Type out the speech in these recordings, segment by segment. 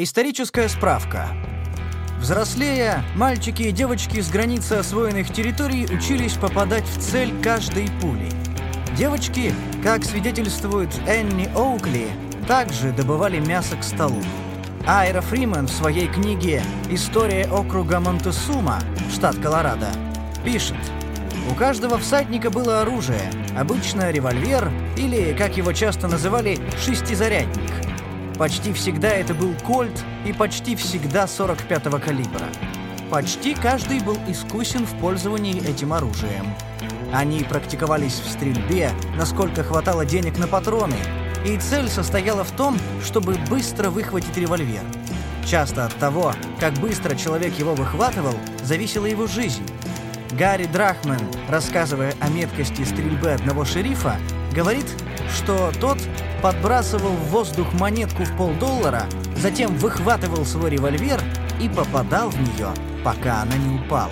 Историческая справка. Взрослея, мальчики и девочки с границы освоенных территорий учились попадать в цель каждой пули. Девочки, как свидетельствует Энни Оукли, также добывали мясо к столу. Айра Фриман в своей книге «История округа Монтесума», штат Колорадо, пишет «У каждого всадника было оружие, обычно револьвер или, как его часто называли, шестизарядник. Почти всегда это был кольт и почти всегда 45-го калибра. Почти каждый был искусен в пользовании этим оружием. Они практиковались в стрельбе, насколько хватало денег на патроны, и цель состояла в том, чтобы быстро выхватить револьвер. Часто от того, как быстро человек его выхватывал, зависела его жизнь. Гарри Драхман, рассказывая о меткости стрельбы одного шерифа, говорит, что тот подбрасывал в воздух монетку в полдоллара, затем выхватывал свой револьвер и попадал в нее, пока она не упала.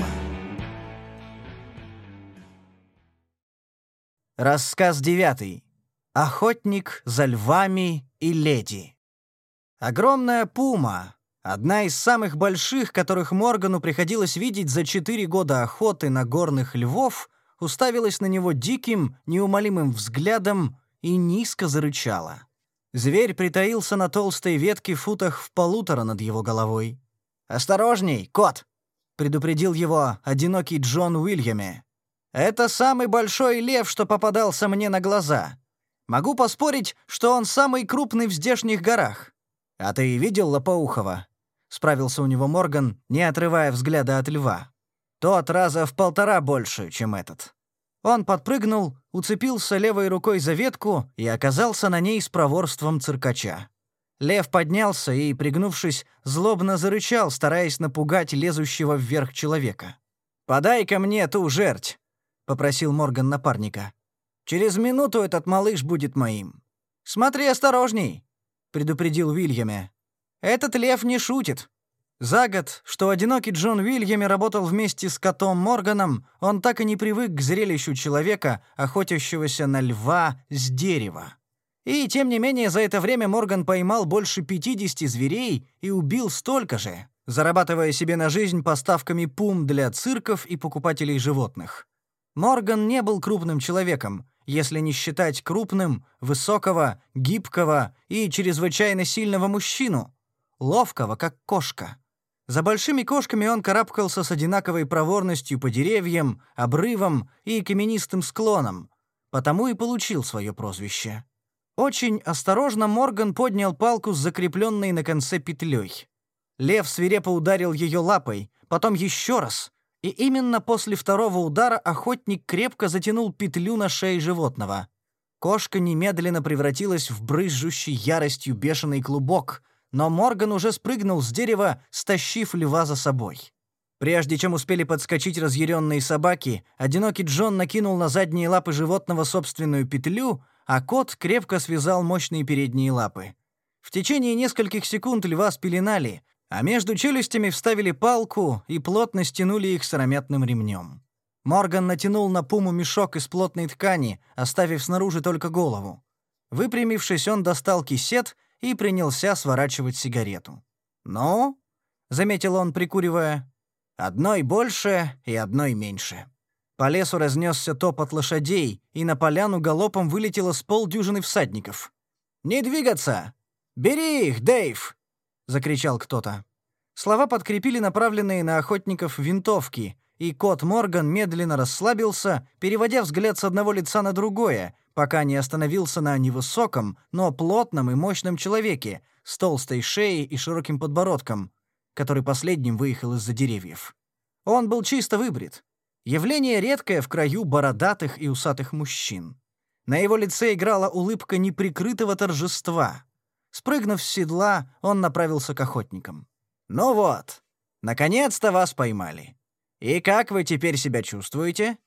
Рассказ девятый. Охотник за львами и леди. Огромная пума, одна из самых больших, которых Моргану приходилось видеть за четыре года охоты на горных львов, уставилась на него диким, неумолимым взглядом и низко зарычала. Зверь притаился на толстой ветке в футах в полутора над его головой. «Осторожней, кот!» — предупредил его одинокий Джон Уильяме. Это самый большой лев, что попадался мне на глаза. Могу поспорить, что он самый крупный в здешних горах. А ты видел Лопоухова? Справился у него Морган, не отрывая взгляда от льва. Тот раза в полтора больше, чем этот. Он подпрыгнул, уцепился левой рукой за ветку и оказался на ней с проворством циркача. Лев поднялся и, пригнувшись, злобно зарычал, стараясь напугать лезущего вверх человека. «Подай-ка мне ту жерть!» — попросил Морган напарника. «Через минуту этот малыш будет моим. Смотри осторожней!» — предупредил Уильяме. «Этот лев не шутит». За год, что одинокий Джон Уильяме работал вместе с котом Морганом, он так и не привык к зрелищу человека, охотящегося на льва с дерева. И, тем не менее, за это время Морган поймал больше 50 зверей и убил столько же, зарабатывая себе на жизнь поставками пум для цирков и покупателей животных. Морган не был крупным человеком, если не считать крупным, высокого, гибкого и чрезвычайно сильного мужчину, ловкого, как кошка. За большими кошками он карабкался с одинаковой проворностью по деревьям, обрывам и каменистым склонам, потому и получил свое прозвище. Очень осторожно Морган поднял палку с закрепленной на конце петлей. Лев свирепо ударил ее лапой, потом еще раз, и именно после второго удара охотник крепко затянул петлю на шее животного. Кошка немедленно превратилась в брызжущий яростью бешеный клубок, но Морган уже спрыгнул с дерева, стащив льва за собой. Прежде чем успели подскочить разъяренные собаки, одинокий Джон накинул на задние лапы животного собственную петлю, а кот крепко связал мощные передние лапы. В течение нескольких секунд льва спеленали, а между челюстями вставили палку и плотно стянули их сыромятным ремнем. Морган натянул на пуму мешок из плотной ткани, оставив снаружи только голову. Выпрямившись, он достал кисет и принялся сворачивать сигарету. «Ну?» — заметил он, прикуривая. «Одной больше и одной меньше». По лесу разнесся топот лошадей, и на поляну галопом вылетело с полдюжины всадников. «Не двигаться! Бери их, Дэйв!» — закричал кто-то. Слова подкрепили направленные на охотников винтовки, и кот Морган медленно расслабился, переводя взгляд с одного лица на другое, пока не остановился на невысоком, но плотном и мощном человеке с толстой шеей и широким подбородком, который последним выехал из-за деревьев. Он был чисто выбрит. Явление редкое в краю бородатых и усатых мужчин. На его лице играла улыбка неприкрытого торжества. Спрыгнув с седла, он направился к охотникам. «Ну вот, наконец-то вас поймали. И как вы теперь себя чувствуете?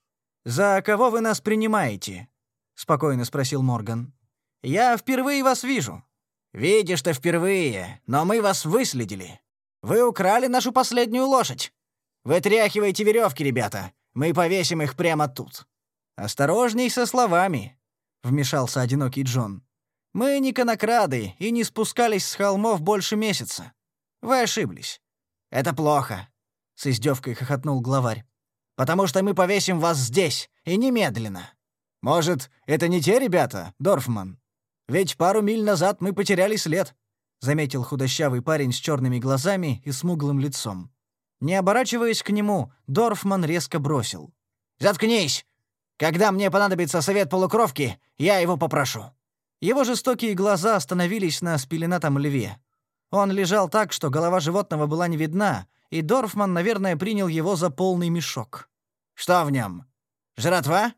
За кого вы нас принимаете?» — спокойно спросил Морган. «Я впервые вас вижу». «Видишь ты впервые, но мы вас выследили. Вы украли нашу последнюю лошадь. Вытряхивайте веревки, ребята. Мы повесим их прямо тут». «Осторожней со словами», — вмешался одинокий Джон. Мы не конокрады и не спускались с холмов больше месяца. Вы ошиблись. Это плохо, с издевкой хохотнул главарь. Потому что мы повесим вас здесь и немедленно. Может, это не те ребята, Дорфман? Ведь пару миль назад мы потеряли след, заметил худощавый парень с черными глазами и смуглым лицом. Не оборачиваясь к нему, Дорфман резко бросил: "Заткнись! Когда мне понадобится совет полукровки, я его попрошу". Его жестокие глаза остановились на спеленатом льве. Он лежал так, что голова животного была не видна, и Дорфман, наверное, принял его за полный мешок. «Что в нем? Жратва?»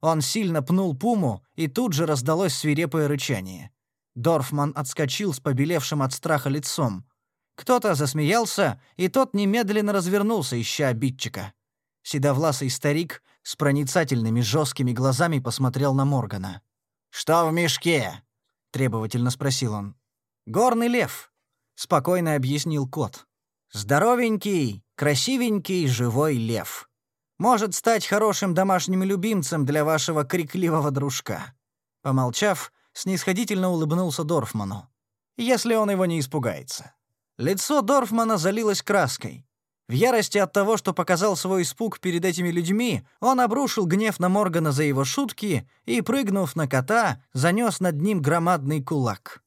Он сильно пнул пуму, и тут же раздалось свирепое рычание. Дорфман отскочил с побелевшим от страха лицом. Кто-то засмеялся, и тот немедленно развернулся, ища обидчика. Седовласый старик с проницательными жесткими глазами посмотрел на Моргана. «Что в мешке?» — требовательно спросил он. «Горный лев», — спокойно объяснил кот. «Здоровенький, красивенький, живой лев. Может стать хорошим домашним любимцем для вашего крикливого дружка». Помолчав, снисходительно улыбнулся Дорфману. «Если он его не испугается». Лицо Дорфмана залилось краской. В ярости от того, что показал свой испуг перед этими людьми, он обрушил гнев на Моргана за его шутки и, прыгнув на кота, занес над ним громадный кулак.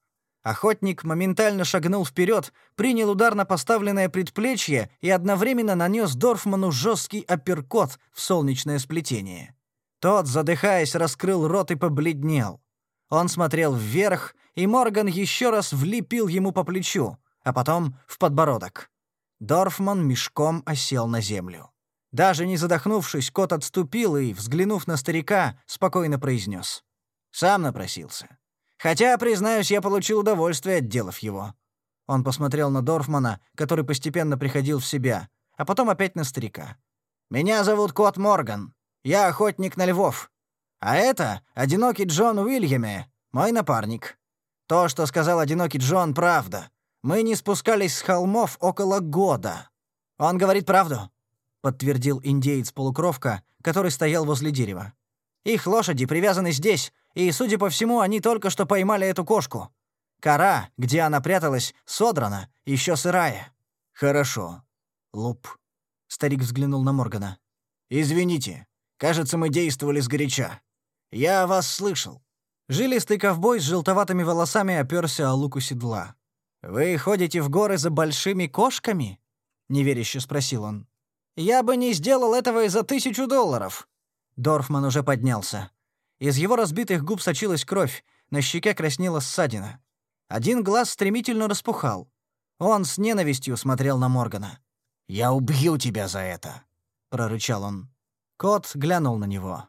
Охотник моментально шагнул вперед, принял удар на поставленное предплечье и одновременно нанес Дорфману жесткий апперкот в солнечное сплетение. Тот, задыхаясь, раскрыл рот и побледнел. Он смотрел вверх, и Морган еще раз влепил ему по плечу, а потом в подбородок. Дорфман мешком осел на землю. Даже не задохнувшись, кот отступил и, взглянув на старика, спокойно произнес. «Сам напросился. Хотя, признаюсь, я получил удовольствие, отделав его». Он посмотрел на Дорфмана, который постепенно приходил в себя, а потом опять на старика. «Меня зовут Кот Морган. Я охотник на львов. А это одинокий Джон Уильяме, мой напарник. То, что сказал одинокий Джон, правда. Мы не спускались с холмов около года. Он говорит правду, подтвердил индеец-полукровка, который стоял возле дерева. Их лошади привязаны здесь, и, судя по всему, они только что поймали эту кошку. Кора, где она пряталась, содрана, еще сырая. Хорошо. Луп. Старик взглянул на Моргана. Извините. Кажется, мы действовали сгоряча. Я вас слышал. Жилистый ковбой с желтоватыми волосами оперся о луку седла. «Вы ходите в горы за большими кошками?» — неверяще спросил он. «Я бы не сделал этого и за тысячу долларов». Дорфман уже поднялся. Из его разбитых губ сочилась кровь, на щеке краснела ссадина. Один глаз стремительно распухал. Он с ненавистью смотрел на Моргана. «Я убью тебя за это!» — прорычал он. Кот глянул на него.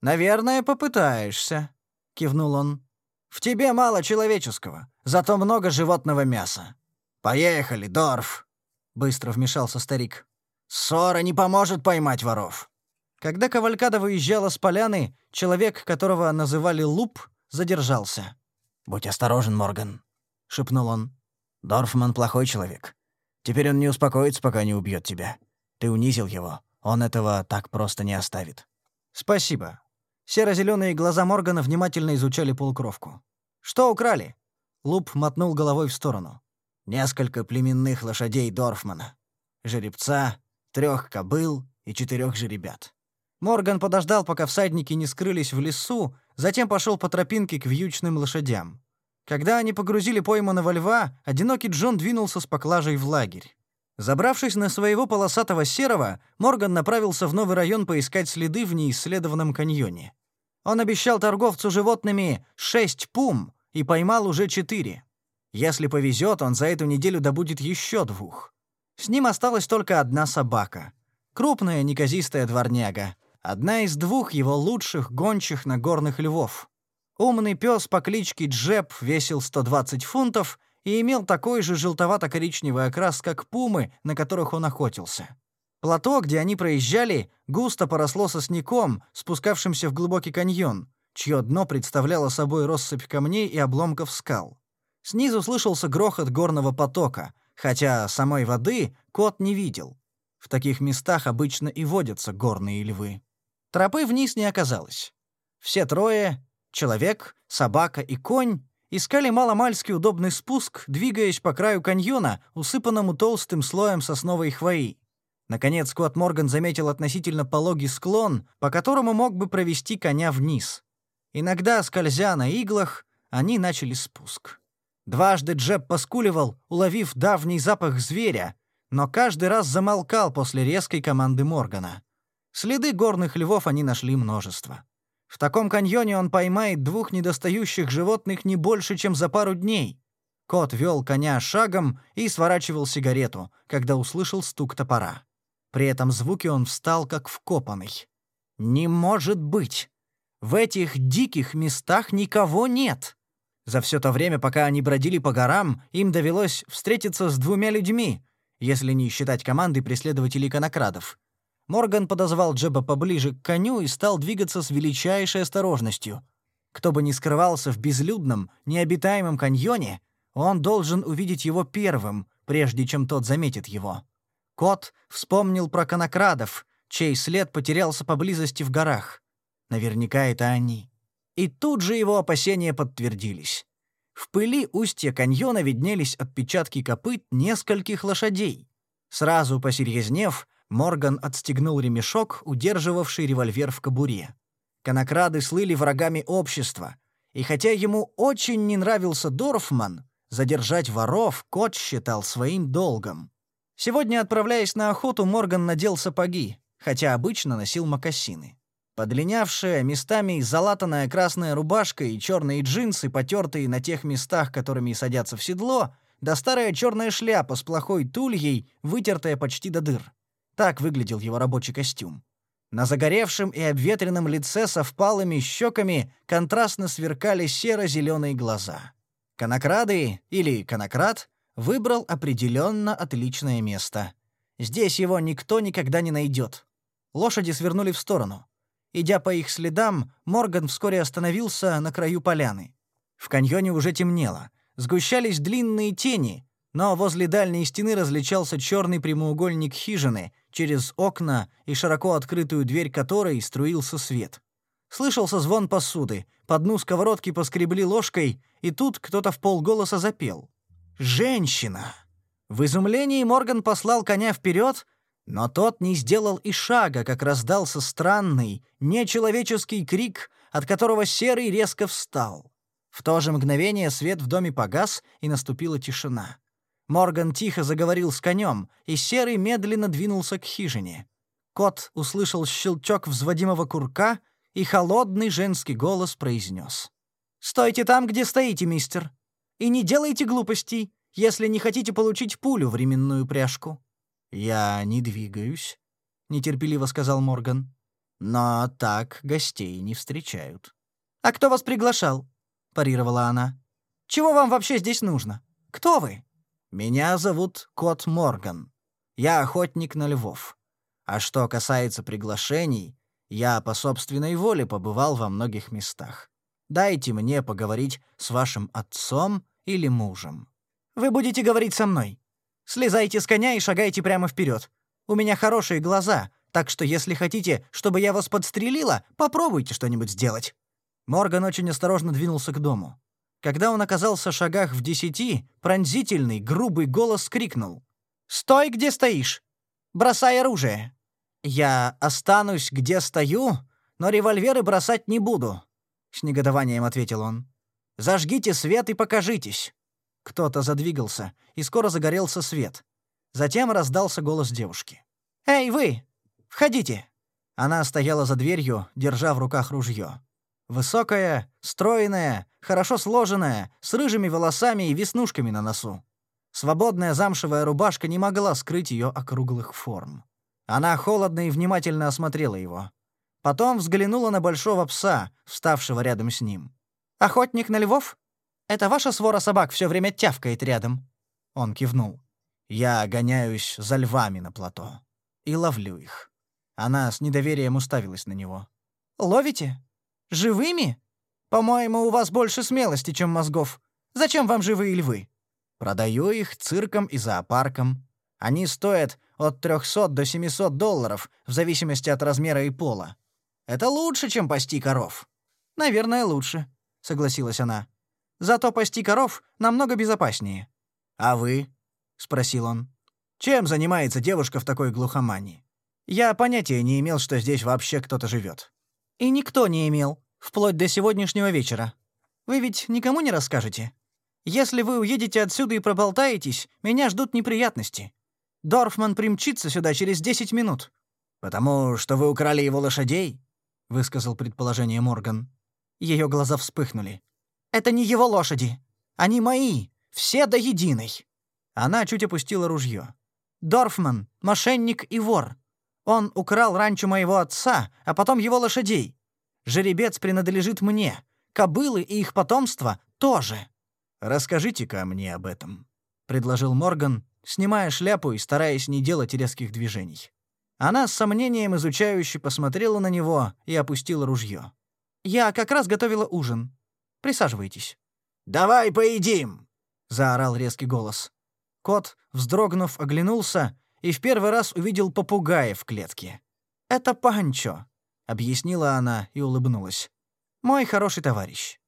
«Наверное, попытаешься», — кивнул он. В тебе мало человеческого, зато много животного мяса. Поехали, Дорф, быстро вмешался старик. Ссора не поможет поймать воров. Когда кавалькада выезжала с поляны, человек, которого называли Луп, задержался. «Будь осторожен, Морган», — шепнул он. «Дорфман плохой человек. Теперь он не успокоится, пока не убьет тебя. Ты унизил его. Он этого так просто не оставит». «Спасибо», Серо-зеленые глаза Моргана внимательно изучали полукровку. «Что украли?» Луп мотнул головой в сторону. «Несколько племенных лошадей Дорфмана. Жеребца, трех кобыл и четырех жеребят». Морган подождал, пока всадники не скрылись в лесу, затем пошел по тропинке к вьючным лошадям. Когда они погрузили пойманного льва, одинокий Джон двинулся с поклажей в лагерь. Забравшись на своего полосатого серого, Морган направился в новый район поискать следы в неисследованном каньоне. Он обещал торговцу животными шесть пум и поймал уже четыре. Если повезет, он за эту неделю добудет еще двух. С ним осталась только одна собака. Крупная неказистая дворняга. Одна из двух его лучших гончих на горных львов. Умный пес по кличке Джеб весил 120 фунтов и имел такой же желтовато-коричневый окрас, как пумы, на которых он охотился. Плато, где они проезжали, густо поросло сосняком, спускавшимся в глубокий каньон, чье дно представляло собой россыпь камней и обломков скал. Снизу слышался грохот горного потока, хотя самой воды кот не видел. В таких местах обычно и водятся горные львы. Тропы вниз не оказалось. Все трое — человек, собака и конь искали маломальски удобный спуск, двигаясь по краю каньона, усыпанному толстым слоем сосновой хвои. Наконец Скотт Морган заметил относительно пологий склон, по которому мог бы провести коня вниз. Иногда, скользя на иглах, они начали спуск. Дважды Джеб поскуливал, уловив давний запах зверя, но каждый раз замолкал после резкой команды Моргана. Следы горных львов они нашли множество. В таком каньоне он поймает двух недостающих животных не больше, чем за пару дней. Кот вел коня шагом и сворачивал сигарету, когда услышал стук топора. При этом звуке он встал как вкопанный. «Не может быть! В этих диких местах никого нет!» За все то время, пока они бродили по горам, им довелось встретиться с двумя людьми, если не считать команды преследователей конокрадов. Морган подозвал Джеба поближе к коню и стал двигаться с величайшей осторожностью. Кто бы ни скрывался в безлюдном, необитаемом каньоне, он должен увидеть его первым, прежде чем тот заметит его. Кот вспомнил про конокрадов, чей след потерялся поблизости в горах. Наверняка это они. И тут же его опасения подтвердились. В пыли устья каньона виднелись отпечатки копыт нескольких лошадей. Сразу посерьезнев, Морган отстегнул ремешок, удерживавший револьвер в кобуре. Конокрады слыли врагами общества, и хотя ему очень не нравился Дорфман, задержать воров кот считал своим долгом. Сегодня, отправляясь на охоту, Морган надел сапоги, хотя обычно носил мокасины. Подлинявшая, местами залатанная красная рубашка и черные джинсы, потертые на тех местах, которыми садятся в седло, да старая черная шляпа с плохой тульей, вытертая почти до дыр. Так выглядел его рабочий костюм. На загоревшем и обветренном лице со впалыми щеками контрастно сверкали серо-зеленые глаза. Конокрады, или конократ, выбрал определенно отличное место. Здесь его никто никогда не найдет. Лошади свернули в сторону. Идя по их следам, Морган вскоре остановился на краю поляны. В каньоне уже темнело. Сгущались длинные тени, но возле дальней стены различался черный прямоугольник хижины, через окна и широко открытую дверь которой струился свет. Слышался звон посуды, по дну сковородки поскребли ложкой, и тут кто-то в полголоса запел. «Женщина!» В изумлении Морган послал коня вперед, но тот не сделал и шага, как раздался странный, нечеловеческий крик, от которого Серый резко встал. В то же мгновение свет в доме погас, и наступила тишина. Морган тихо заговорил с конем, и Серый медленно двинулся к хижине. Кот услышал щелчок взводимого курка, и холодный женский голос произнес. «Стойте там, где стоите, мистер, и не делайте глупостей, если не хотите получить пулю временную пряжку». «Я не двигаюсь», — нетерпеливо сказал Морган. «Но так гостей не встречают». «А кто вас приглашал?» — парировала она. «Чего вам вообще здесь нужно? Кто вы?» «Меня зовут Кот Морган. Я охотник на львов. А что касается приглашений, я по собственной воле побывал во многих местах. Дайте мне поговорить с вашим отцом или мужем». «Вы будете говорить со мной», Слезайте с коня и шагайте прямо вперед. У меня хорошие глаза, так что если хотите, чтобы я вас подстрелила, попробуйте что-нибудь сделать». Морган очень осторожно двинулся к дому. Когда он оказался в шагах в десяти, пронзительный, грубый голос крикнул. «Стой, где стоишь! Бросай оружие!» «Я останусь, где стою, но револьверы бросать не буду», — с негодованием ответил он. «Зажгите свет и покажитесь». Кто-то задвигался, и скоро загорелся свет. Затем раздался голос девушки. «Эй, вы! Входите!» Она стояла за дверью, держа в руках ружье. Высокая, стройная, хорошо сложенная, с рыжими волосами и веснушками на носу. Свободная замшевая рубашка не могла скрыть ее округлых форм. Она холодно и внимательно осмотрела его. Потом взглянула на большого пса, вставшего рядом с ним. «Охотник на львов?» Это ваша свора собак все время тявкает рядом?» Он кивнул. «Я гоняюсь за львами на плато. И ловлю их». Она с недоверием уставилась на него. «Ловите? Живыми? По-моему, у вас больше смелости, чем мозгов. Зачем вам живые львы?» «Продаю их циркам и зоопаркам. Они стоят от 300 до 700 долларов, в зависимости от размера и пола. Это лучше, чем пасти коров». «Наверное, лучше», — согласилась она. Зато пасти коров намного безопаснее». «А вы?» — спросил он. «Чем занимается девушка в такой глухомане? Я понятия не имел, что здесь вообще кто-то живет». «И никто не имел, вплоть до сегодняшнего вечера. Вы ведь никому не расскажете? Если вы уедете отсюда и проболтаетесь, меня ждут неприятности. Дорфман примчится сюда через десять минут». «Потому что вы украли его лошадей?» — высказал предположение Морган. Ее глаза вспыхнули. «Это не его лошади. Они мои. Все до единой». Она чуть опустила ружье. «Дорфман — мошенник и вор. Он украл ранчо моего отца, а потом его лошадей. Жеребец принадлежит мне. Кобылы и их потомство тоже». «Расскажите-ка мне об этом», — предложил Морган, снимая шляпу и стараясь не делать резких движений. Она с сомнением изучающе посмотрела на него и опустила ружье. «Я как раз готовила ужин. Присаживайтесь». «Давай поедим!» — заорал резкий голос. Кот, вздрогнув, оглянулся и в первый раз увидел попугая в клетке. «Это Панчо», — объяснила она и улыбнулась. «Мой хороший товарищ.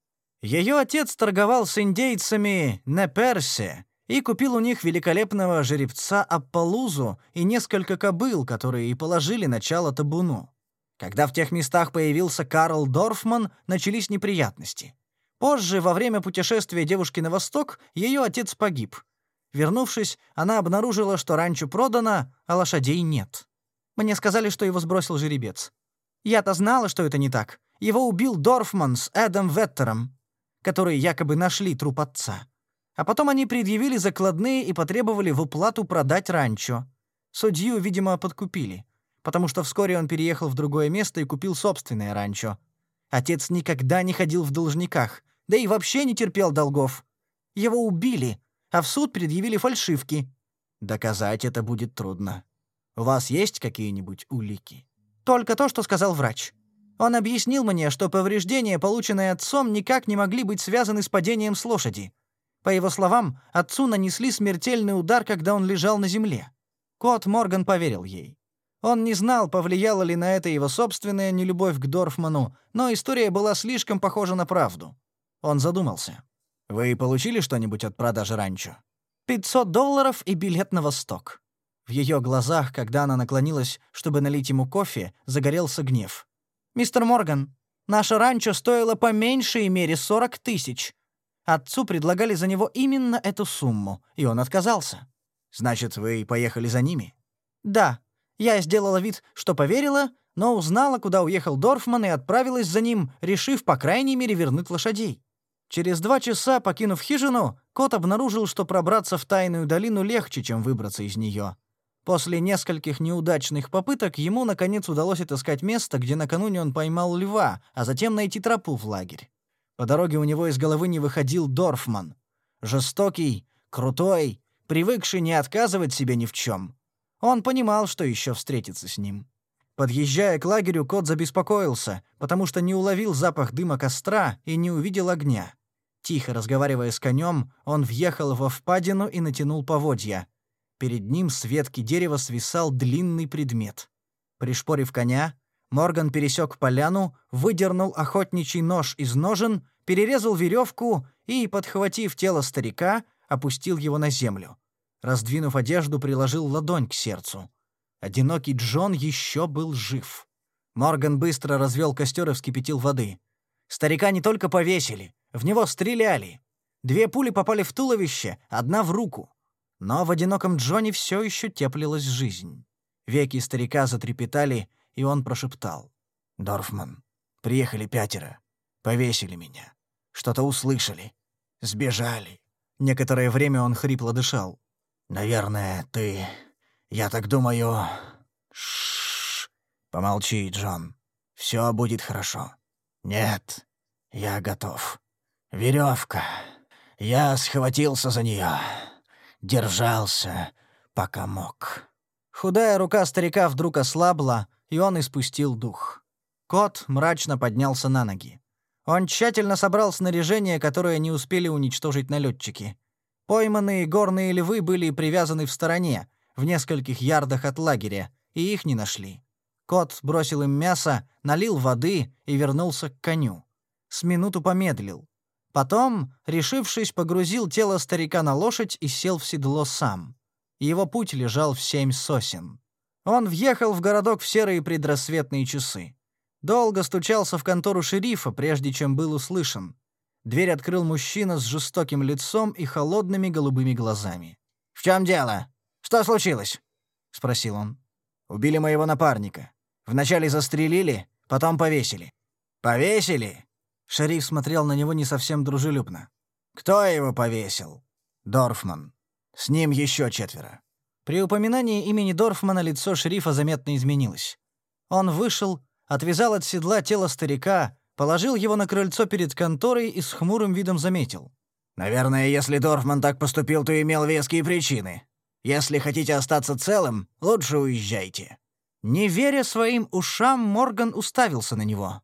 Ее отец торговал с индейцами на Персе и купил у них великолепного жеребца Аппалузу и несколько кобыл, которые и положили начало табуну. Когда в тех местах появился Карл Дорфман, начались неприятности. Позже, во время путешествия девушки на восток, ее отец погиб. Вернувшись, она обнаружила, что ранчо продано, а лошадей нет. Мне сказали, что его сбросил жеребец. Я-то знала, что это не так. Его убил Дорфман с Эдом Веттером которые якобы нашли труп отца. А потом они предъявили закладные и потребовали в уплату продать ранчо. Судью, видимо, подкупили, потому что вскоре он переехал в другое место и купил собственное ранчо. Отец никогда не ходил в должниках, да и вообще не терпел долгов. Его убили, а в суд предъявили фальшивки. Доказать это будет трудно. У вас есть какие-нибудь улики? Только то, что сказал врач. Он объяснил мне, что повреждения, полученные отцом, никак не могли быть связаны с падением с лошади. По его словам, отцу нанесли смертельный удар, когда он лежал на земле. Кот Морган поверил ей. Он не знал, повлияла ли на это его собственная нелюбовь к Дорфману, но история была слишком похожа на правду. Он задумался. «Вы получили что-нибудь от продажи ранчо?» «Пятьсот долларов и билет на восток». В ее глазах, когда она наклонилась, чтобы налить ему кофе, загорелся гнев. «Мистер Морган, наше ранчо стоило по меньшей мере 40 тысяч. Отцу предлагали за него именно эту сумму, и он отказался». «Значит, вы поехали за ними?» «Да. Я сделала вид, что поверила, но узнала, куда уехал Дорфман, и отправилась за ним, решив, по крайней мере, вернуть лошадей. Через два часа, покинув хижину, кот обнаружил, что пробраться в тайную долину легче, чем выбраться из нее. После нескольких неудачных попыток ему, наконец, удалось отыскать место, где накануне он поймал льва, а затем найти тропу в лагерь. По дороге у него из головы не выходил Дорфман. Жестокий, крутой, привыкший не отказывать себе ни в чем. Он понимал, что еще встретится с ним. Подъезжая к лагерю, кот забеспокоился, потому что не уловил запах дыма костра и не увидел огня. Тихо разговаривая с конем, он въехал во впадину и натянул поводья. Перед ним с ветки дерева свисал длинный предмет. Пришпорив коня, Морган пересек поляну, выдернул охотничий нож из ножен, перерезал веревку и, подхватив тело старика, опустил его на землю. Раздвинув одежду, приложил ладонь к сердцу. Одинокий Джон еще был жив. Морган быстро развел костер и вскипятил воды. Старика не только повесили, в него стреляли. Две пули попали в туловище, одна в руку. Но в одиноком Джоне все еще теплилась жизнь. Веки старика затрепетали, и он прошептал. «Дорфман, приехали пятеро. Повесили меня. Что-то услышали. Сбежали». Некоторое время он хрипло дышал. «Наверное, ты... Я так думаю...» Шш. Помолчи, Джон. Все будет хорошо. Нет, я готов. Веревка. Я схватился за нее. Держался, пока мог. Худая рука старика вдруг ослабла, и он испустил дух. Кот мрачно поднялся на ноги. Он тщательно собрал снаряжение, которое не успели уничтожить налетчики. Пойманные горные львы были привязаны в стороне, в нескольких ярдах от лагеря, и их не нашли. Кот бросил им мясо, налил воды и вернулся к коню. С минуту помедлил. Потом, решившись, погрузил тело старика на лошадь и сел в седло сам. Его путь лежал в семь сосен. Он въехал в городок в серые предрассветные часы. Долго стучался в контору шерифа, прежде чем был услышан. Дверь открыл мужчина с жестоким лицом и холодными голубыми глазами. «В чем дело? Что случилось?» — спросил он. «Убили моего напарника. Вначале застрелили, потом повесили». «Повесили?» Шериф смотрел на него не совсем дружелюбно. «Кто его повесил?» «Дорфман. С ним еще четверо». При упоминании имени Дорфмана лицо шерифа заметно изменилось. Он вышел, отвязал от седла тело старика, положил его на крыльцо перед конторой и с хмурым видом заметил. «Наверное, если Дорфман так поступил, то имел веские причины. Если хотите остаться целым, лучше уезжайте». Не веря своим ушам, Морган уставился на него.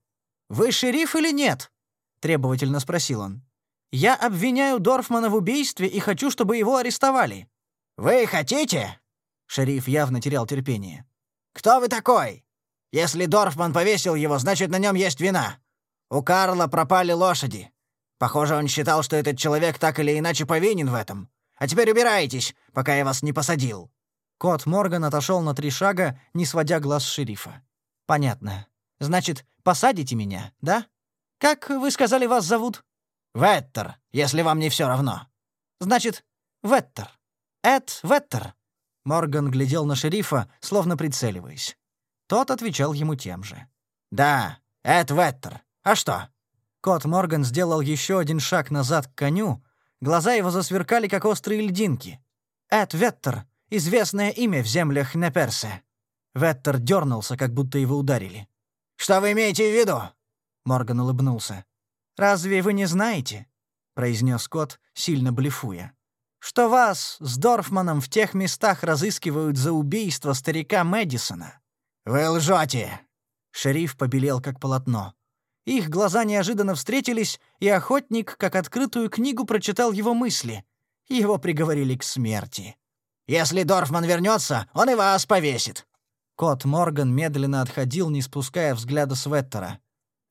«Вы шериф или нет?» — требовательно спросил он. «Я обвиняю Дорфмана в убийстве и хочу, чтобы его арестовали». «Вы хотите?» Шериф явно терял терпение. «Кто вы такой? Если Дорфман повесил его, значит, на нем есть вина. У Карла пропали лошади. Похоже, он считал, что этот человек так или иначе повинен в этом. А теперь убирайтесь, пока я вас не посадил». Кот Морган отошел на три шага, не сводя глаз с шерифа. «Понятно. Значит, посадите меня, да? Как, вы сказали, вас зовут?» «Веттер, если вам не все равно». «Значит, Веттер. Эд Веттер». Морган глядел на шерифа, словно прицеливаясь. Тот отвечал ему тем же. «Да, Эд Веттер. А что?» Кот Морган сделал еще один шаг назад к коню. Глаза его засверкали, как острые льдинки. «Эд Веттер. Известное имя в землях Неперсе». Веттер дернулся, как будто его ударили. «Что вы имеете в виду?» Морган улыбнулся. «Разве вы не знаете?» — произнес кот, сильно блефуя. «Что вас с Дорфманом в тех местах разыскивают за убийство старика Мэдисона?» «Вы лжете!» Шериф побелел, как полотно. Их глаза неожиданно встретились, и охотник, как открытую книгу, прочитал его мысли. Его приговорили к смерти. «Если Дорфман вернется, он и вас повесит. Кот Морган медленно отходил, не спуская взгляда с Веттера.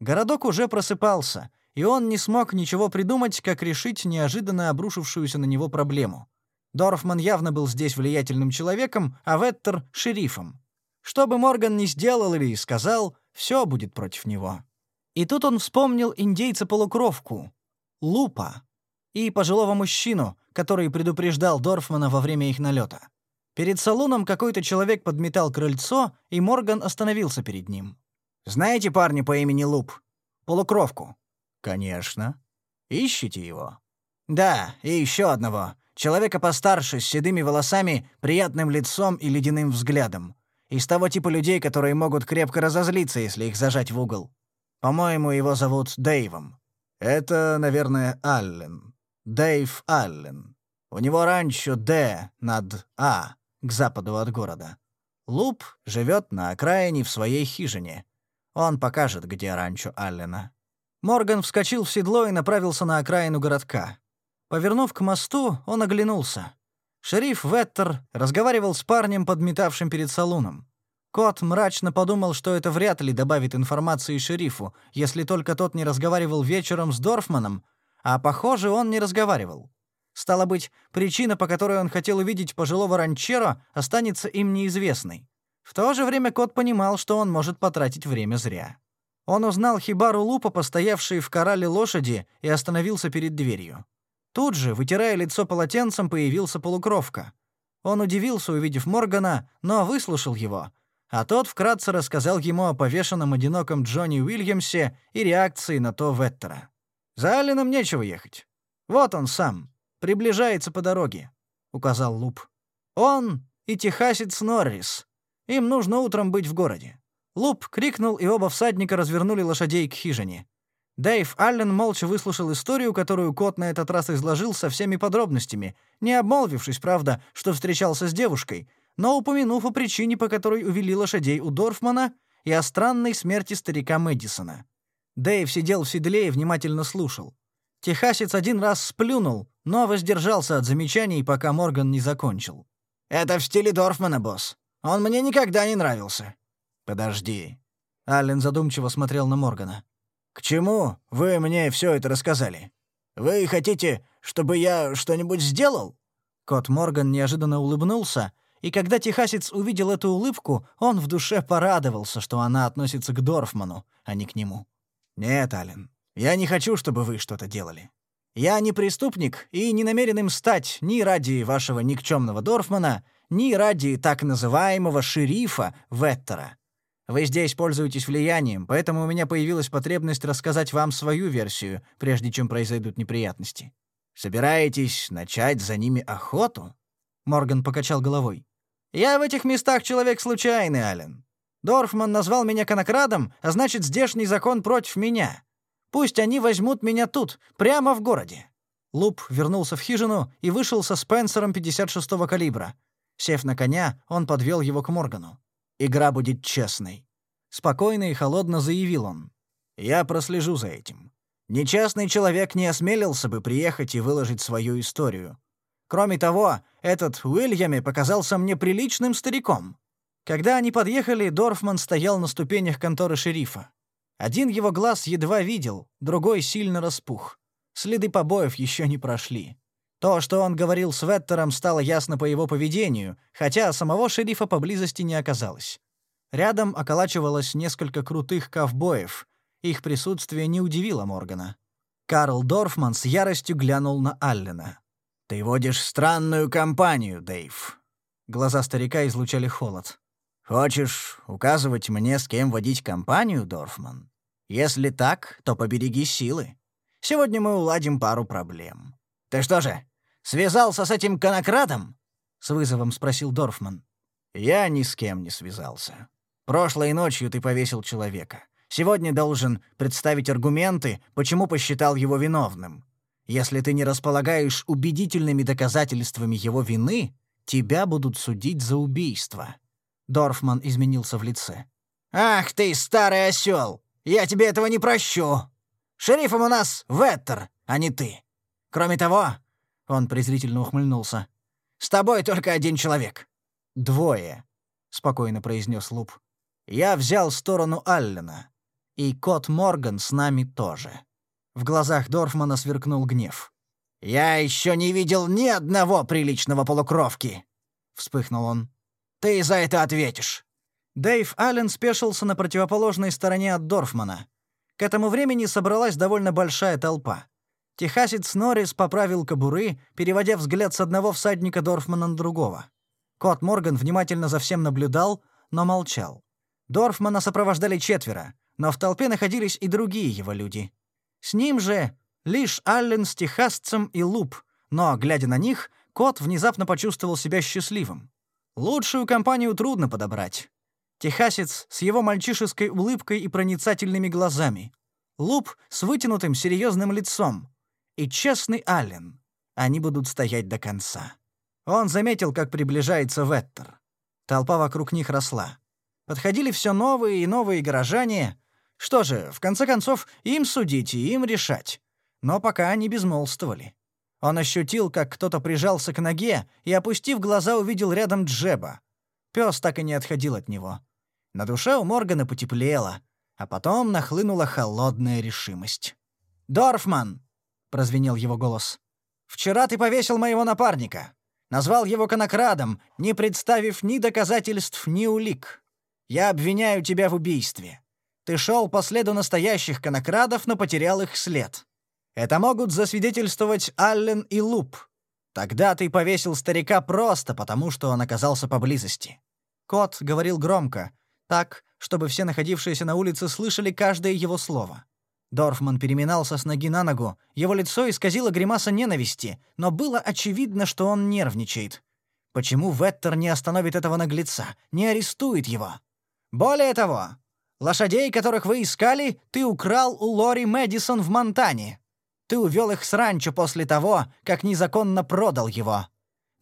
Городок уже просыпался, и он не смог ничего придумать, как решить неожиданно обрушившуюся на него проблему. Дорфман явно был здесь влиятельным человеком, а Веттер — шерифом. Что бы Морган ни сделал или сказал, все будет против него. И тут он вспомнил индейца-полукровку, Лупа, и пожилого мужчину, который предупреждал Дорфмана во время их налета. Перед салоном какой-то человек подметал крыльцо, и Морган остановился перед ним. «Знаете парня по имени Луп? Полукровку?» «Конечно. Ищите его?» «Да, и еще одного. Человека постарше, с седыми волосами, приятным лицом и ледяным взглядом. Из того типа людей, которые могут крепко разозлиться, если их зажать в угол. По-моему, его зовут Дэйвом. Это, наверное, Аллен. Дэйв Аллен. У него раньше «Д» над «А» к западу от города. Луп живет на окраине в своей хижине. Он покажет, где ранчо Аллена. Морган вскочил в седло и направился на окраину городка. Повернув к мосту, он оглянулся. Шериф Веттер разговаривал с парнем, подметавшим перед салуном. Кот мрачно подумал, что это вряд ли добавит информации шерифу, если только тот не разговаривал вечером с Дорфманом, а, похоже, он не разговаривал. Стало быть, причина, по которой он хотел увидеть пожилого ранчера, останется им неизвестной. В то же время кот понимал, что он может потратить время зря. Он узнал хибару Лупа, постоявшей в корале лошади, и остановился перед дверью. Тут же, вытирая лицо полотенцем, появился полукровка. Он удивился, увидев Моргана, но выслушал его, а тот вкратце рассказал ему о повешенном одиноком Джонни Уильямсе и реакции на то Веттера. «За Алленом нечего ехать. Вот он сам. Приближается по дороге», — указал Луп. «Он и техасец Норрис. Им нужно утром быть в городе». Луп крикнул, и оба всадника развернули лошадей к хижине. Дэйв Аллен молча выслушал историю, которую кот на этот раз изложил со всеми подробностями, не обмолвившись, правда, что встречался с девушкой, но упомянув о причине, по которой увели лошадей у Дорфмана, и о странной смерти старика Мэдисона. Дэйв сидел в седле и внимательно слушал. Техасец один раз сплюнул, но воздержался от замечаний, пока Морган не закончил. «Это в стиле Дорфмана, босс. Он мне никогда не нравился». «Подожди». Аллен задумчиво смотрел на Моргана. «К чему вы мне все это рассказали?» Вы хотите, чтобы я что-нибудь сделал?» Кот Морган неожиданно улыбнулся, и когда техасец увидел эту улыбку, он в душе порадовался, что она относится к Дорфману, а не к нему. «Нет, Ален, я не хочу, чтобы вы что-то делали. Я не преступник и не намерен им стать ни ради вашего никчемного Дорфмана, ни ради так называемого шерифа Веттера. Вы здесь пользуетесь влиянием, поэтому у меня появилась потребность рассказать вам свою версию, прежде чем произойдут неприятности. Собираетесь начать за ними охоту?» Морган покачал головой. «Я в этих местах человек случайный, Ален. Дорфман назвал меня конокрадом, а значит, здешний закон против меня. Пусть они возьмут меня тут, прямо в городе». Луп вернулся в хижину и вышел со Спенсером 56-го калибра. Сев на коня, он подвел его к Моргану. Игра будет честной. Спокойно и холодно заявил он. Я прослежу за этим. Нечестный человек не осмелился бы приехать и выложить свою историю. Кроме того, этот Уильями показался мне приличным стариком. Когда они подъехали, Дорфман стоял на ступенях конторы шерифа. Один его глаз едва видел, другой сильно распух. Следы побоев еще не прошли. То, что он говорил с Веттером, стало ясно по его поведению, хотя самого шерифа поблизости не оказалось. Рядом околачивалось несколько крутых ковбоев. Их присутствие не удивило Моргана. Карл Дорфман с яростью глянул на Аллена. «Ты водишь странную компанию, Дэйв». Глаза старика излучали холод. «Хочешь указывать мне, с кем водить компанию, Дорфман? Если так, то побереги силы. Сегодня мы уладим пару проблем. «Ты что же, связался с этим конократом?» — с вызовом спросил Дорфман. «Я ни с кем не связался. Прошлой ночью ты повесил человека. Сегодня должен представить аргументы, почему посчитал его виновным. Если ты не располагаешь убедительными доказательствами его вины, тебя будут судить за убийство». Дорфман изменился в лице. «Ах ты, старый осел! Я тебе этого не прощу! Шерифом у нас Веттер, а не ты. Кроме того, он презрительно ухмыльнулся. С тобой только один человек. Двое, спокойно произнес Луп. Я взял сторону Аллена. И кот Морган с нами тоже. В глазах Дорфмана сверкнул гнев. «Я еще не видел ни одного приличного полукровки!» — вспыхнул он. «Ты за это ответишь!» Дэйв Аллен спешился на противоположной стороне от Дорфмана. К этому времени собралась довольно большая толпа. Техасец Норрис поправил кобуры, переводя взгляд с одного всадника Дорфмана на другого. Кот Морган внимательно за всем наблюдал, но молчал. Дорфмана сопровождали четверо, но в толпе находились и другие его люди. С ним же лишь Аллен с техасцем и Луп, но, глядя на них, кот внезапно почувствовал себя счастливым. Лучшую компанию трудно подобрать. Техасец с его мальчишеской улыбкой и проницательными глазами. Луп с вытянутым серьезным лицом, и честный Аллен. Они будут стоять до конца. Он заметил, как приближается Веттер. Толпа вокруг них росла. Подходили все новые и новые горожане. Что же, в конце концов, им судить и им решать. Но пока они безмолвствовали. Он ощутил, как кто-то прижался к ноге и, опустив глаза, увидел рядом Джеба. Пес так и не отходил от него. На душе у Моргана потеплело, а потом нахлынула холодная решимость. «Дорфман!» — прозвенел его голос. «Вчера ты повесил моего напарника. Назвал его конокрадом, не представив ни доказательств, ни улик. Я обвиняю тебя в убийстве. Ты шел по следу настоящих конокрадов, но потерял их след. Это могут засвидетельствовать Аллен и Луп. Тогда ты повесил старика просто потому, что он оказался поблизости». Кот говорил громко, так, чтобы все находившиеся на улице слышали каждое его слово. Дорфман переминался с ноги на ногу, его лицо исказило гримаса ненависти, но было очевидно, что он нервничает. Почему Веттер не остановит этого наглеца, не арестует его? Более того, лошадей, которых вы искали, ты украл у Лори Мэдисон в Монтане. Ты увел их с ранчо после того, как незаконно продал его.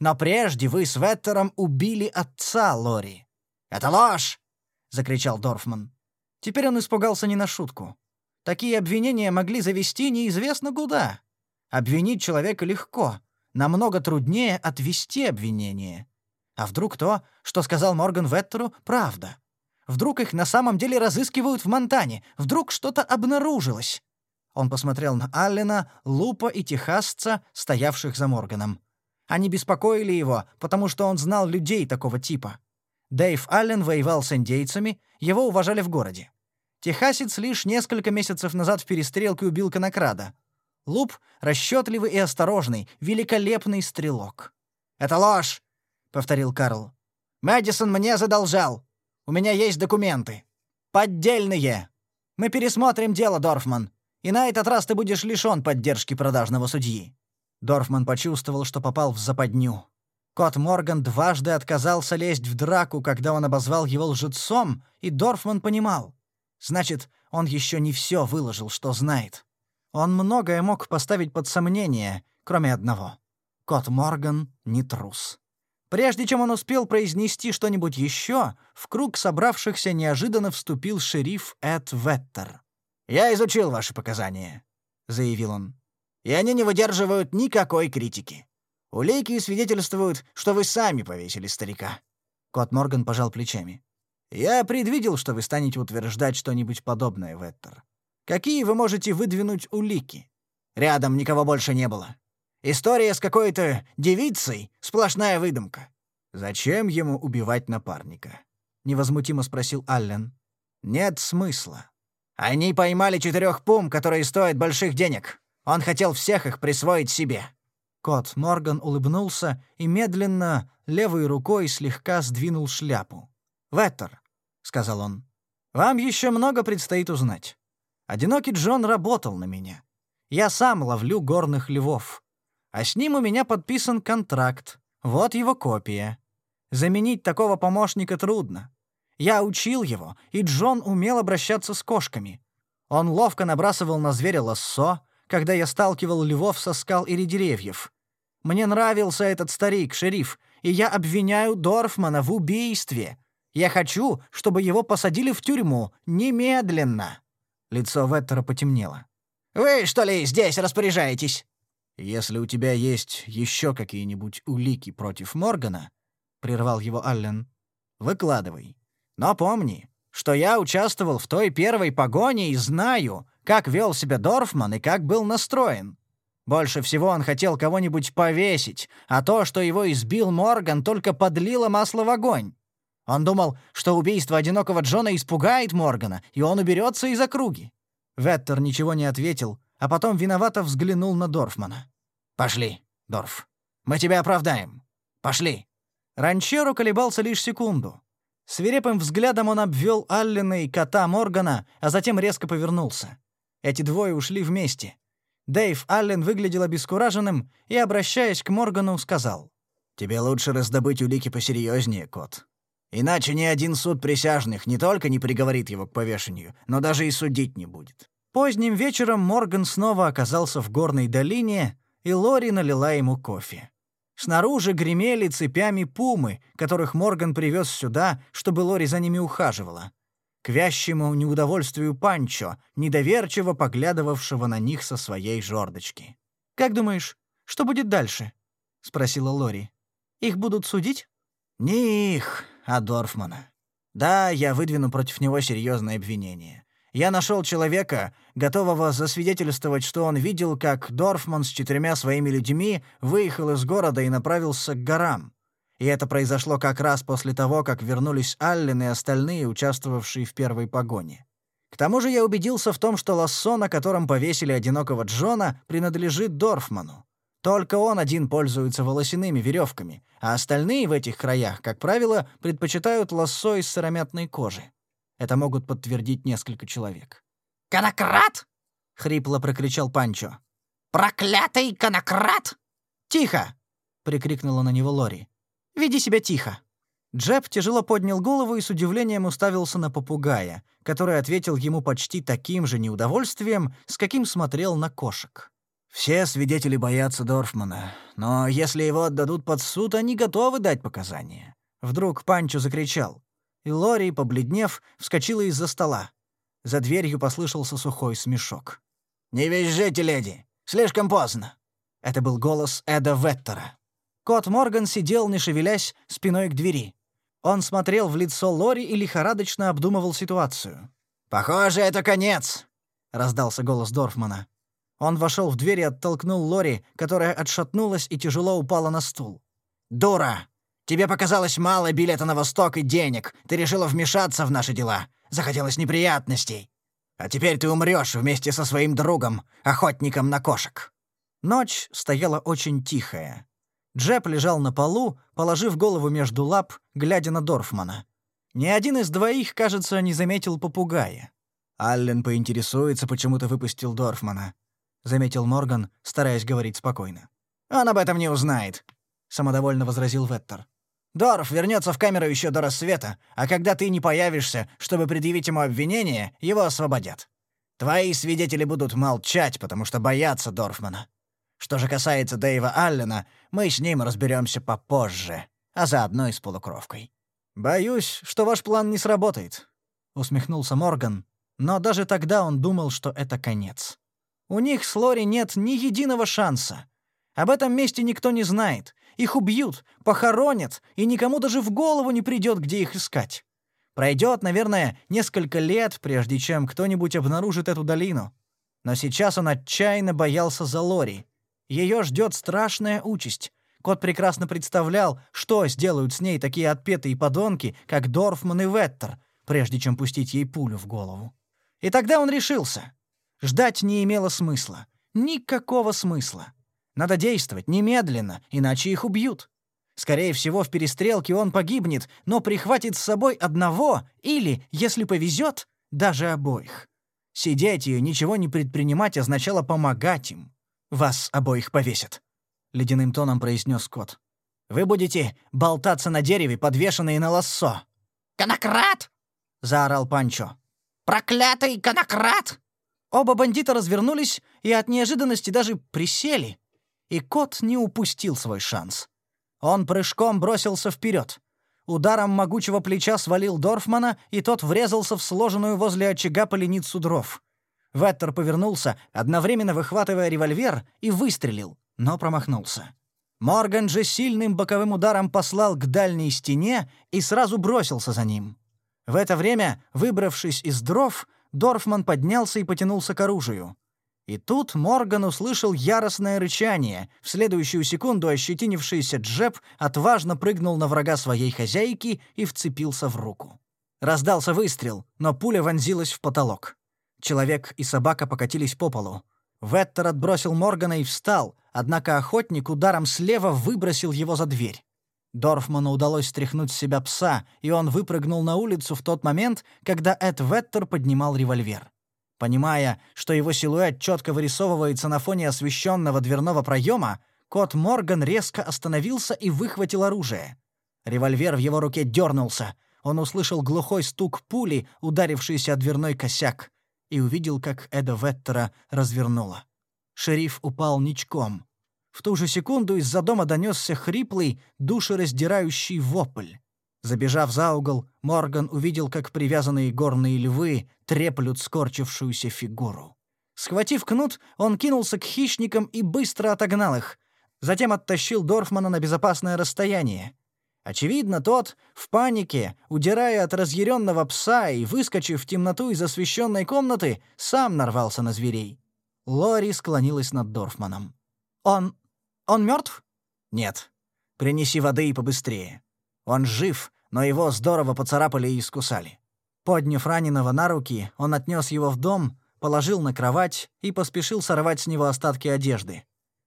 Но прежде вы с Веттером убили отца Лори. «Это ложь!» — закричал Дорфман. Теперь он испугался не на шутку. Такие обвинения могли завести неизвестно куда. Обвинить человека легко, намного труднее отвести обвинение. А вдруг то, что сказал Морган Веттеру, правда? Вдруг их на самом деле разыскивают в Монтане? Вдруг что-то обнаружилось? Он посмотрел на Аллена, Лупа и Техасца, стоявших за Морганом. Они беспокоили его, потому что он знал людей такого типа. Дэйв Аллен воевал с индейцами, его уважали в городе. Техасец лишь несколько месяцев назад в перестрелке убил конокрада. Луп — расчетливый и осторожный, великолепный стрелок. «Это ложь!» — повторил Карл. «Мэдисон мне задолжал. У меня есть документы. Поддельные. Мы пересмотрим дело, Дорфман, и на этот раз ты будешь лишён поддержки продажного судьи». Дорфман почувствовал, что попал в западню. Кот Морган дважды отказался лезть в драку, когда он обозвал его лжецом, и Дорфман понимал. Значит, он еще не все выложил, что знает. Он многое мог поставить под сомнение, кроме одного. Кот Морган не трус. Прежде чем он успел произнести что-нибудь еще, в круг собравшихся неожиданно вступил шериф Эд Веттер. «Я изучил ваши показания», — заявил он. «И они не выдерживают никакой критики. Улейки свидетельствуют, что вы сами повесили старика». Кот Морган пожал плечами. «Я предвидел, что вы станете утверждать что-нибудь подобное, Веттер. Какие вы можете выдвинуть улики? Рядом никого больше не было. История с какой-то девицей — сплошная выдумка. Зачем ему убивать напарника?» — невозмутимо спросил Аллен. «Нет смысла. Они поймали четырех пум, которые стоят больших денег. Он хотел всех их присвоить себе. Кот Морган улыбнулся и медленно, левой рукой слегка сдвинул шляпу. «Веттер», — сказал он, — «вам еще много предстоит узнать. Одинокий Джон работал на меня. Я сам ловлю горных львов. А с ним у меня подписан контракт. Вот его копия. Заменить такого помощника трудно. Я учил его, и Джон умел обращаться с кошками. Он ловко набрасывал на зверя лассо, когда я сталкивал львов со скал или деревьев. Мне нравился этот старик, шериф, и я обвиняю Дорфмана в убийстве. Я хочу, чтобы его посадили в тюрьму немедленно». Лицо Веттера потемнело. «Вы, что ли, здесь распоряжаетесь?» «Если у тебя есть еще какие-нибудь улики против Моргана», — прервал его Аллен, — «выкладывай. Но помни, что я участвовал в той первой погоне и знаю, как вел себя Дорфман и как был настроен. Больше всего он хотел кого-нибудь повесить, а то, что его избил Морган, только подлило масло в огонь. Он думал, что убийство одинокого Джона испугает Моргана, и он уберется из округи. Веттер ничего не ответил, а потом виновато взглянул на Дорфмана. «Пошли, Дорф. Мы тебя оправдаем. Пошли». Ранчеру колебался лишь секунду. Свирепым взглядом он обвел Аллена и кота Моргана, а затем резко повернулся. Эти двое ушли вместе. Дэйв Аллен выглядел обескураженным и, обращаясь к Моргану, сказал. «Тебе лучше раздобыть улики посерьезнее, кот. Иначе ни один суд присяжных не только не приговорит его к повешению, но даже и судить не будет». Поздним вечером Морган снова оказался в горной долине, и Лори налила ему кофе. Снаружи гремели цепями пумы, которых Морган привез сюда, чтобы Лори за ними ухаживала к вящему неудовольствию Панчо, недоверчиво поглядывавшего на них со своей жердочки. «Как думаешь, что будет дальше?» — спросила Лори. «Их будут судить?» «Не их, а Дорфмана. Да, я выдвину против него серьезное обвинение. Я нашел человека, готового засвидетельствовать, что он видел, как Дорфман с четырьмя своими людьми выехал из города и направился к горам. И это произошло как раз после того, как вернулись Аллен и остальные, участвовавшие в первой погоне. К тому же я убедился в том, что лассо, на котором повесили одинокого Джона, принадлежит Дорфману. Только он один пользуется волосяными веревками, а остальные в этих краях, как правило, предпочитают лассо из сыромятной кожи. Это могут подтвердить несколько человек. «Конократ?» — хрипло прокричал Панчо. «Проклятый конократ!» «Тихо!» — прикрикнула на него Лори. Веди себя тихо». Джеб тяжело поднял голову и с удивлением уставился на попугая, который ответил ему почти таким же неудовольствием, с каким смотрел на кошек. «Все свидетели боятся Дорфмана, но если его отдадут под суд, они готовы дать показания». Вдруг Панчо закричал, и Лори, побледнев, вскочила из-за стола. За дверью послышался сухой смешок. «Не визжите, леди! Слишком поздно!» Это был голос Эда Веттера. Кот Морган сидел, не шевелясь, спиной к двери. Он смотрел в лицо Лори и лихорадочно обдумывал ситуацию. «Похоже, это конец», — раздался голос Дорфмана. Он вошел в дверь и оттолкнул Лори, которая отшатнулась и тяжело упала на стул. «Дура! Тебе показалось мало билета на восток и денег. Ты решила вмешаться в наши дела. Захотелось неприятностей. А теперь ты умрёшь вместе со своим другом, охотником на кошек». Ночь стояла очень тихая. Джеб лежал на полу, положив голову между лап, глядя на Дорфмана. Ни один из двоих, кажется, не заметил попугая. «Аллен поинтересуется, почему ты выпустил Дорфмана», — заметил Морган, стараясь говорить спокойно. «Он об этом не узнает», — самодовольно возразил Веттер. «Дорф вернется в камеру еще до рассвета, а когда ты не появишься, чтобы предъявить ему обвинение, его освободят. Твои свидетели будут молчать, потому что боятся Дорфмана. Что же касается Дэйва Аллена, мы с ним разберемся попозже, а заодно и с полукровкой». «Боюсь, что ваш план не сработает», — усмехнулся Морган, но даже тогда он думал, что это конец. У них с Лори нет ни единого шанса. Об этом месте никто не знает. Их убьют, похоронят, и никому даже в голову не придет, где их искать. Пройдет, наверное, несколько лет, прежде чем кто-нибудь обнаружит эту долину. Но сейчас он отчаянно боялся за Лори. Ее ждет страшная участь. Кот прекрасно представлял, что сделают с ней такие отпетые подонки, как Дорфман и Веттер, прежде чем пустить ей пулю в голову. И тогда он решился. Ждать не имело смысла. Никакого смысла. Надо действовать немедленно, иначе их убьют. Скорее всего, в перестрелке он погибнет, но прихватит с собой одного или, если повезет, даже обоих. Сидеть и ничего не предпринимать означало помогать им. «Вас обоих повесят», — ледяным тоном произнес кот. «Вы будете болтаться на дереве, подвешенные на лассо». «Конократ!» — заорал Панчо. «Проклятый конократ!» Оба бандита развернулись и от неожиданности даже присели. И кот не упустил свой шанс. Он прыжком бросился вперед. Ударом могучего плеча свалил Дорфмана, и тот врезался в сложенную возле очага поленицу дров. Веттер повернулся, одновременно выхватывая револьвер, и выстрелил, но промахнулся. Морган же сильным боковым ударом послал к дальней стене и сразу бросился за ним. В это время, выбравшись из дров, Дорфман поднялся и потянулся к оружию. И тут Морган услышал яростное рычание. В следующую секунду ощетинившийся Джеб отважно прыгнул на врага своей хозяйки и вцепился в руку. Раздался выстрел, но пуля вонзилась в потолок. Человек и собака покатились по полу. Веттер отбросил Моргана и встал, однако охотник ударом слева выбросил его за дверь. Дорфману удалось стряхнуть с себя пса, и он выпрыгнул на улицу в тот момент, когда Эд Веттер поднимал револьвер. Понимая, что его силуэт четко вырисовывается на фоне освещенного дверного проема, кот Морган резко остановился и выхватил оружие. Револьвер в его руке дернулся. Он услышал глухой стук пули, ударившийся о дверной косяк, и увидел, как Эда Веттера развернуло. Шериф упал ничком. В ту же секунду из-за дома донесся хриплый, душераздирающий вопль. Забежав за угол, Морган увидел, как привязанные горные львы треплют скорчившуюся фигуру. Схватив кнут, он кинулся к хищникам и быстро отогнал их. Затем оттащил Дорфмана на безопасное расстояние. Очевидно, тот, в панике, удирая от разъяренного пса и выскочив в темноту из освещенной комнаты, сам нарвался на зверей. Лори склонилась над Дорфманом. «Он он мертв? Нет. Принеси воды и побыстрее. Он жив, но его здорово поцарапали и искусали. Подняв раненого на руки, он отнес его в дом, положил на кровать и поспешил сорвать с него остатки одежды.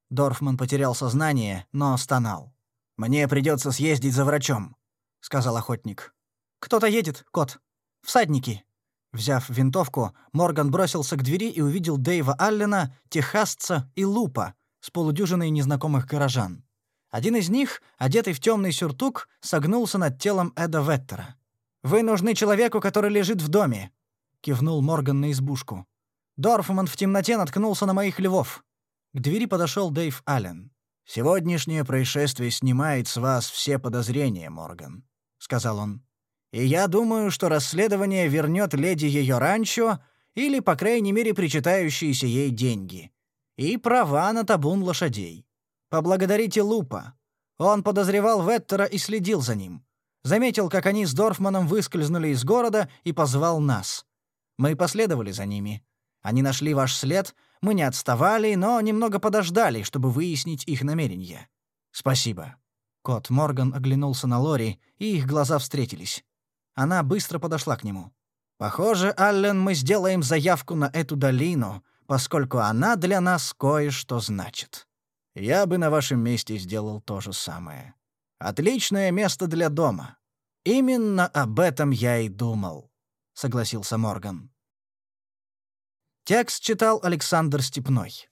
Дорфман потерял сознание, но стонал. «Мне придется съездить за врачом», — сказал охотник. «Кто-то едет, кот. Всадники». Взяв винтовку, Морган бросился к двери и увидел Дэйва Аллена, техасца и Лупа, с полудюжиной незнакомых горожан. Один из них, одетый в темный сюртук, согнулся над телом Эда Веттера. «Вы нужны человеку, который лежит в доме», — кивнул Морган на избушку. Дорфман в темноте наткнулся на моих львов. К двери подошел Дэйв Аллен. «Сегодняшнее происшествие снимает с вас все подозрения, Морган», — сказал он. «И я думаю, что расследование вернет леди ее ранчо или, по крайней мере, причитающиеся ей деньги и права на табун лошадей. Поблагодарите Лупа. Он подозревал Веттера и следил за ним. Заметил, как они с Дорфманом выскользнули из города и позвал нас. Мы последовали за ними. Они нашли ваш след, мы не отставали, но немного подождали, чтобы выяснить их намерения. Спасибо». Кот Морган оглянулся на Лори, и их глаза встретились. Она быстро подошла к нему. «Похоже, Аллен, мы сделаем заявку на эту долину, поскольку она для нас кое-что значит. Я бы на вашем месте сделал то же самое. Отличное место для дома. Именно об этом я и думал», — согласился Морган. Текст читал Александр Степной.